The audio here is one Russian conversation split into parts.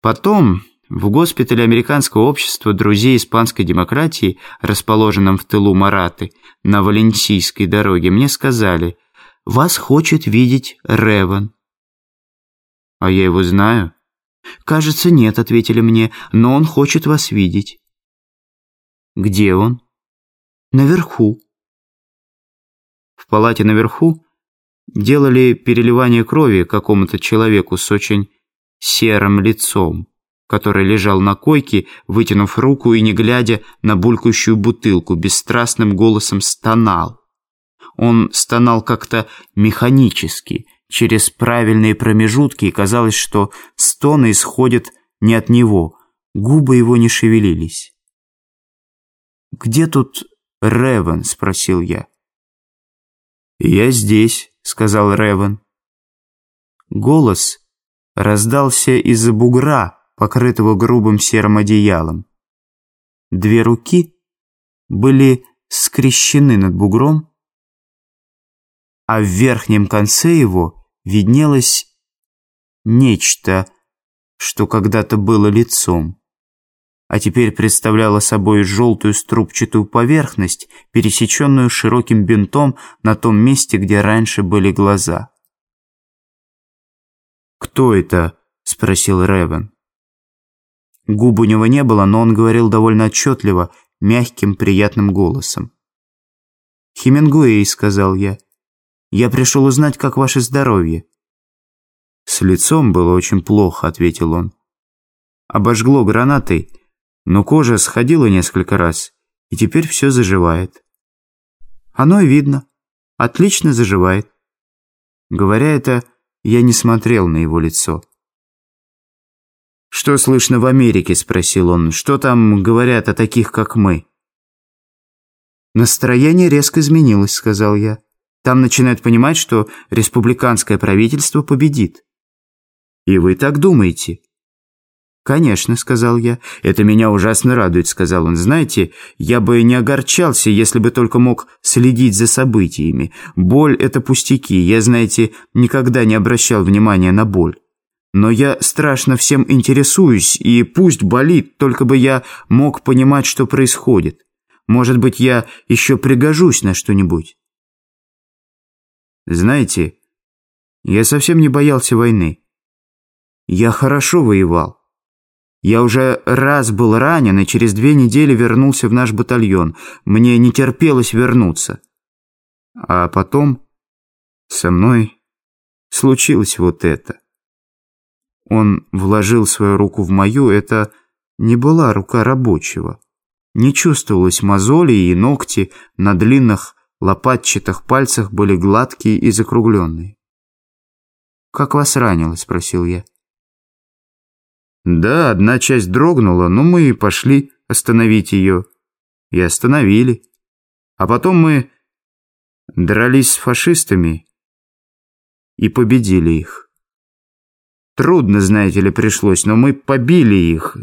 Потом в госпитале Американского общества друзей испанской демократии, расположенном в тылу Мараты на Валенсийской дороге, мне сказали, «Вас хочет видеть Реван». «А я его знаю?» «Кажется, нет», — ответили мне, «но он хочет вас видеть». «Где он?» «Наверху». В палате наверху делали переливание крови какому-то человеку с очень серым лицом, который лежал на койке, вытянув руку и, не глядя на булькающую бутылку, бесстрастным голосом стонал. Он стонал как-то механически, через правильные промежутки, и казалось, что стоны исходят не от него, губы его не шевелились. «Где тут Ревен?» — спросил я. «Я здесь», — сказал Ревен. Голос раздался из-за бугра, покрытого грубым серым одеялом. Две руки были скрещены над бугром, а в верхнем конце его виднелось нечто, что когда-то было лицом, а теперь представляло собой желтую струбчатую поверхность, пересеченную широким бинтом на том месте, где раньше были глаза. «Кто это?» — спросил Ревен. Губ у него не было, но он говорил довольно отчетливо, мягким, приятным голосом. «Хемингуэй», — сказал я. «Я пришел узнать, как ваше здоровье». «С лицом было очень плохо», — ответил он. «Обожгло гранатой, но кожа сходила несколько раз, и теперь все заживает». «Оно и видно. Отлично заживает». Говоря это, я не смотрел на его лицо. «Что слышно в Америке?» – спросил он. «Что там говорят о таких, как мы?» «Настроение резко изменилось», – сказал я. «Там начинают понимать, что республиканское правительство победит». «И вы так думаете?» «Конечно», — сказал я. «Это меня ужасно радует», — сказал он. «Знаете, я бы не огорчался, если бы только мог следить за событиями. Боль — это пустяки. Я, знаете, никогда не обращал внимания на боль. Но я страшно всем интересуюсь, и пусть болит, только бы я мог понимать, что происходит. Может быть, я еще пригожусь на что-нибудь». Знаете, я совсем не боялся войны. Я хорошо воевал. Я уже раз был ранен и через две недели вернулся в наш батальон. Мне не терпелось вернуться. А потом со мной случилось вот это. Он вложил свою руку в мою, это не была рука рабочего. Не чувствовалось мозоли и ногти на длинных лопатчатых пальцах были гладкие и закругленные. «Как вас ранило?» – спросил я. Да, одна часть дрогнула, но мы пошли остановить ее. И остановили. А потом мы дрались с фашистами и победили их. Трудно, знаете ли, пришлось, но мы побили их.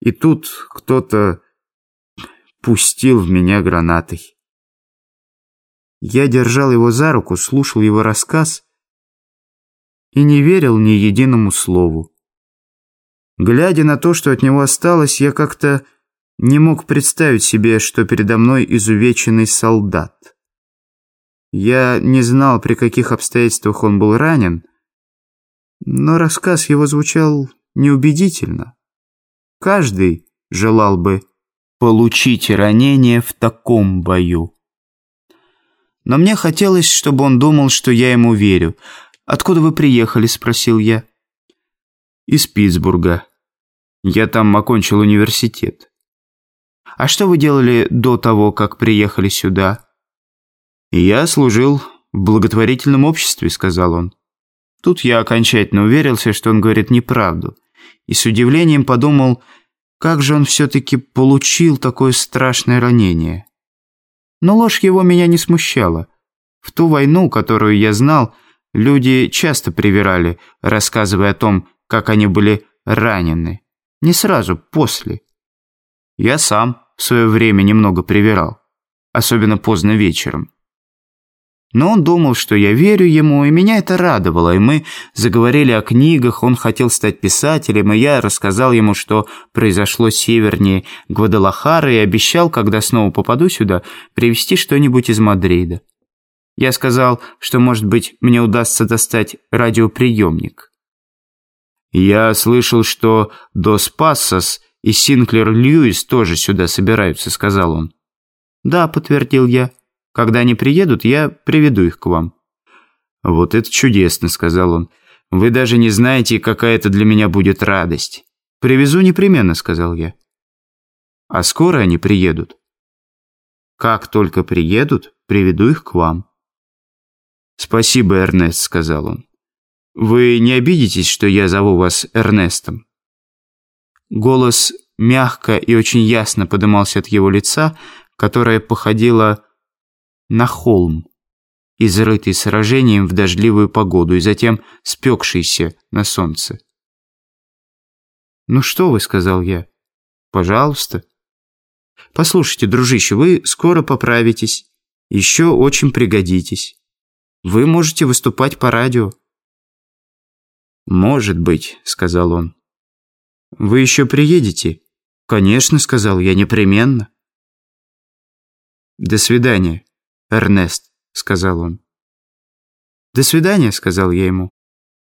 И тут кто-то пустил в меня гранатой. Я держал его за руку, слушал его рассказ и не верил ни единому слову. Глядя на то, что от него осталось, я как-то не мог представить себе, что передо мной изувеченный солдат. Я не знал, при каких обстоятельствах он был ранен, но рассказ его звучал неубедительно. Каждый желал бы получить ранение в таком бою. Но мне хотелось, чтобы он думал, что я ему верю. «Откуда вы приехали?» – спросил я из Питтсбурга. Я там окончил университет. А что вы делали до того, как приехали сюда? Я служил в благотворительном обществе, сказал он. Тут я окончательно уверился, что он говорит неправду. И с удивлением подумал, как же он все-таки получил такое страшное ранение. Но ложь его меня не смущала. В ту войну, которую я знал, люди часто привирали, рассказывая о том, как они были ранены. Не сразу, после. Я сам в свое время немного привирал, особенно поздно вечером. Но он думал, что я верю ему, и меня это радовало, и мы заговорили о книгах, он хотел стать писателем, и я рассказал ему, что произошло севернее Гвадалахары, и обещал, когда снова попаду сюда, привезти что-нибудь из Мадрида. Я сказал, что, может быть, мне удастся достать радиоприемник. «Я слышал, что Дос Пассос и Синклер Льюис тоже сюда собираются», — сказал он. «Да», — подтвердил я. Когда они приедут, я приведу их к вам». «Вот это чудесно», — сказал он. «Вы даже не знаете, какая это для меня будет радость». «Привезу непременно», — сказал я. «А скоро они приедут?» «Как только приедут, приведу их к вам». «Спасибо, Эрнест», — сказал он. «Вы не обидитесь, что я зову вас Эрнестом?» Голос мягко и очень ясно подымался от его лица, которое походило на холм, изрытый сражением в дождливую погоду и затем спекшийся на солнце. «Ну что вы», — сказал я, — «пожалуйста». «Послушайте, дружище, вы скоро поправитесь, еще очень пригодитесь. Вы можете выступать по радио». «Может быть», — сказал он. «Вы еще приедете?» «Конечно», — сказал я, — «непременно». «До свидания». «Эрнест», — сказал он. «До свидания», — сказал я ему.